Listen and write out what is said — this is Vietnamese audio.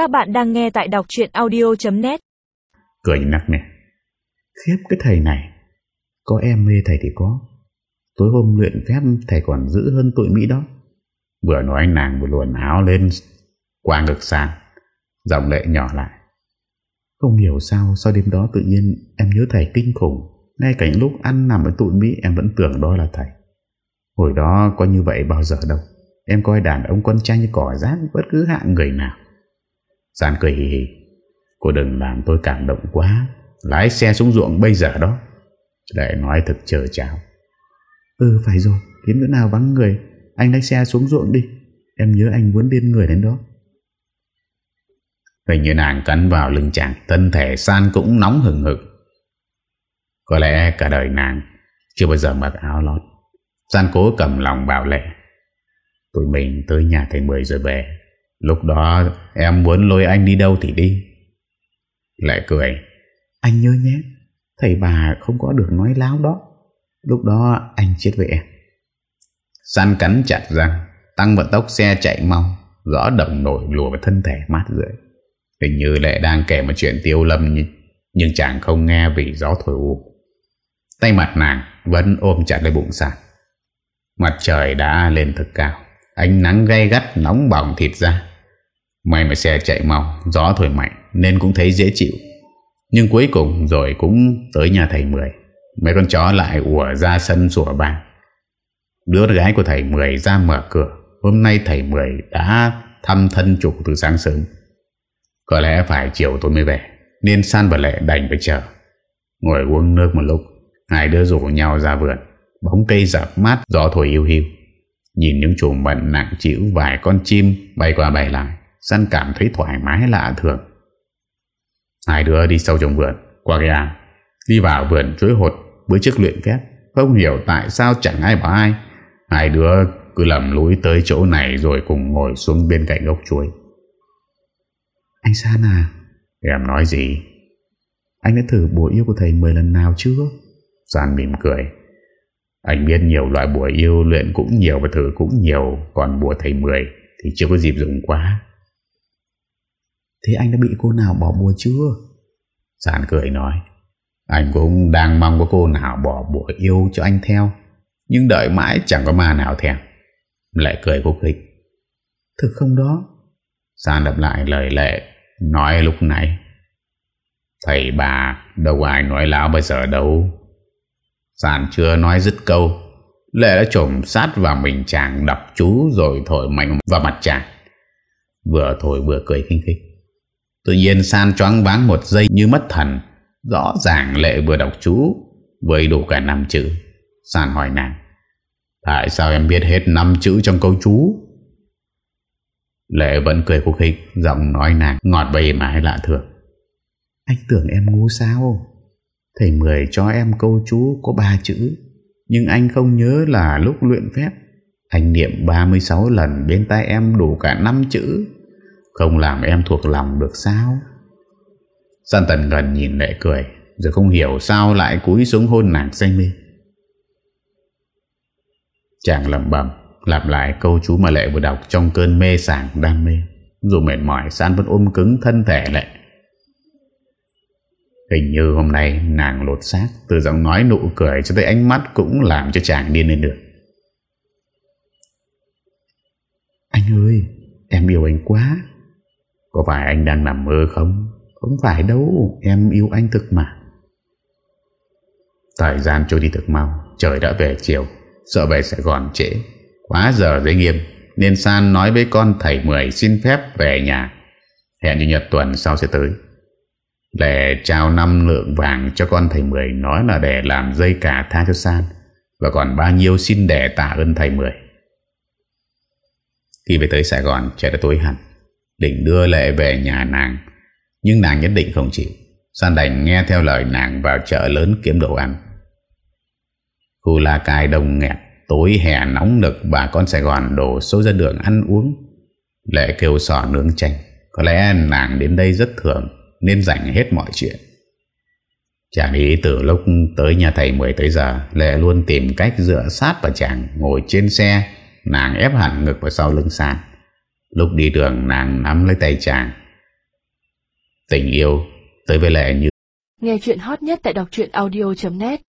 Các bạn đang nghe tại đọc chuyện audio.net Cười nặng nè Khiếp, cái thầy này. Có em mê thầy thì có. Tối hôm luyện phép, thầy còn giữ hơn tụi Mỹ đó. Vừa nói nàng vừa luồn áo lên Qua ngực sàn Giọng lệ nhỏ lại. Không hiểu sao, sau đêm đó tự nhiên Em nhớ thầy kinh khủng. Ngay cảnh lúc ăn nằm với tụi Mỹ, Em vẫn tưởng đó là thầy. Hồi đó có như vậy bao giờ đâu. Em coi đàn ông con trai như cỏ rác, Bất cứ hạng người nào. Giàn cười hì hì. Cô đừng làm tôi cảm động quá. Lái xe xuống ruộng bây giờ đó. Để nói thật chờ chào. Ừ phải rồi. Kiếm nữa nào vắng người Anh lái xe xuống ruộng đi. Em nhớ anh muốn điên người đến đó. Hình như nàng cắn vào lưng chàng Thân thể san cũng nóng hừng hực. Có lẽ cả đời nàng Chưa bao giờ mặc áo lót. San cố cầm lòng bảo lệ. Tụi mình tới nhà thầy Mười rồi về Lúc đó em muốn lôi anh đi đâu thì đi. Lệ cười. Anh nhớ nhé Thầy bà không có được nói láo đó. Lúc đó anh chết với em. San cắn chặt răng Tăng vận tốc xe chạy mau Rõ đồng nổi lùa vào thân thể mát rượi. Hình như Lệ đang kể một chuyện tiêu lâm Nhưng chàng không nghe vì gió thổi u Tay mặt nàng vẫn ôm chặt lấy bụng sàn. Mặt trời đã lên thật cao Ánh nắng gay gắt nóng bỏng thịt ra May mà xe chạy mau, Gió thổi mạnh, nên cũng thấy dễ chịu. Nhưng cuối cùng rồi cũng tới nhà thầy Mười. Mấy con chó lại ủa ra sân sủa bàn Đứa gái của thầy Mười ra mở cửa. Hôm nay thầy Mười đã thăm thân chủ từ sáng sớm. Có lẽ phải chiều tôi mới về, Nên San và Lệ đành phải chờ. Ngồi uống nước một lúc, Hai đứa rủ nhau ra vườn. Bóng cây dập mát, gió thổi yêu hiu. Nhìn những chùm bận nặng chịu vài con chim bay qua bay lại. San cảm thấy thoải mái lạ thường. Hai đứa đi sâu trong vườn, Qua cái Đi vào vườn chuối hột với chiếc luyện phép Không hiểu tại sao chẳng ai bảo ai. Hai đứa cứ lầm lũi tới chỗ này Rồi cùng ngồi xuống bên cạnh gốc chuối. Anh San à? Em nói gì? Anh đã thử bùa yêu của thầy 10 lần nào chưa? San mỉm cười. Anh biết nhiều loại bùa yêu luyện cũng nhiều và thử cũng nhiều, Còn bùa thầy 10 thì chưa có dịp dùng quá. Thế anh đã bị cô nào bỏ bùa chưa? San cười nói, Anh cũng đang mong có cô nào bỏ bùa yêu cho anh theo, Nhưng đợi mãi chẳng có ma nào theo Lại cười khúc khích. Thực không đó. San đập lại lời lệ, Nói lúc nãy. Thầy bà, đâu ai nói láo bây giờ đâu. San chưa nói dứt câu, Lệ đã trộm sát vào mình chàng đọc chú rồi thổi mạnh vào mặt chàng. Vừa thổi vừa cười khinh khích. Tự nhiên San choáng váng một giây như mất thần. Rõ ràng Lệ vừa đọc chú với đủ cả năm chữ. San hỏi nàng. Tại sao em biết hết năm chữ trong câu chú? Lệ vẫn cười khúc khích, giọng nói nàng ngọt bầy mái lạ thường. Anh tưởng em ngu sao? Thầy Mười cho em câu chú có ba chữ. Nhưng anh không nhớ là lúc luyện phép Anh niệm 36 lần bên tay em đủ cả 5 chữ không làm em thuộc lòng được sao? San tần gần nhìn lệ cười, Rồi không hiểu sao lại cúi xuống hôn nàng say mê. Chàng lầm bầm Lặp lại câu chú mà lệ vừa đọc Trong cơn mê sảng đam mê, Dù mệt mỏi, San vẫn ôm cứng thân thể lệ Hình như hôm nay nàng lột xác, Từ giọng nói nụ cười cho tới ánh mắt Cũng làm cho chàng điên lên được. Anh ơi, Em yêu anh quá. Có phải anh đang nằm mơ không? Không phải đâu, Em yêu anh thực mà. Thời gian trôi đi thực mau, Trời đã về chiều, Sợ về Sài Gòn trễ. Quá giờ giới nghiêm, Nên San nói với con thầy Mười xin phép về nhà. Hẹn như nhật tuần sau sẽ tới. Để trao 5 lượng vàng cho con thầy Mười, Nói là để làm dây cả tha cho San. Và còn bao nhiêu xin để tạ ơn thầy Mười. Khi về tới Sài Gòn, Trời đã tối hẳn. Định đưa Lệ về nhà nàng. Nhưng nàng nhất định không chịu. San đành nghe theo lời nàng vào chợ lớn kiếm đồ ăn. Khu La Cai đông nghẹt, Tối hè nóng nực, Bà con Sài Gòn đổ số ra đường ăn uống. Lệ kêu sò nướng chanh. Có lẽ nàng đến đây rất thường, nên dành hết mọi chuyện. Chàng ý từ lúc tới nhà thầy 10 tới giờ, Lệ luôn tìm cách dựa sát vào chàng, Ngồi trên xe. Nàng ép hẳn ngực vào sau lưng sàn Lúc đi đường, nàng nắm lấy tay chàng. Tình yêu, tới với Lệ Như Nghe chuyện hot nhất tại đọc audio.net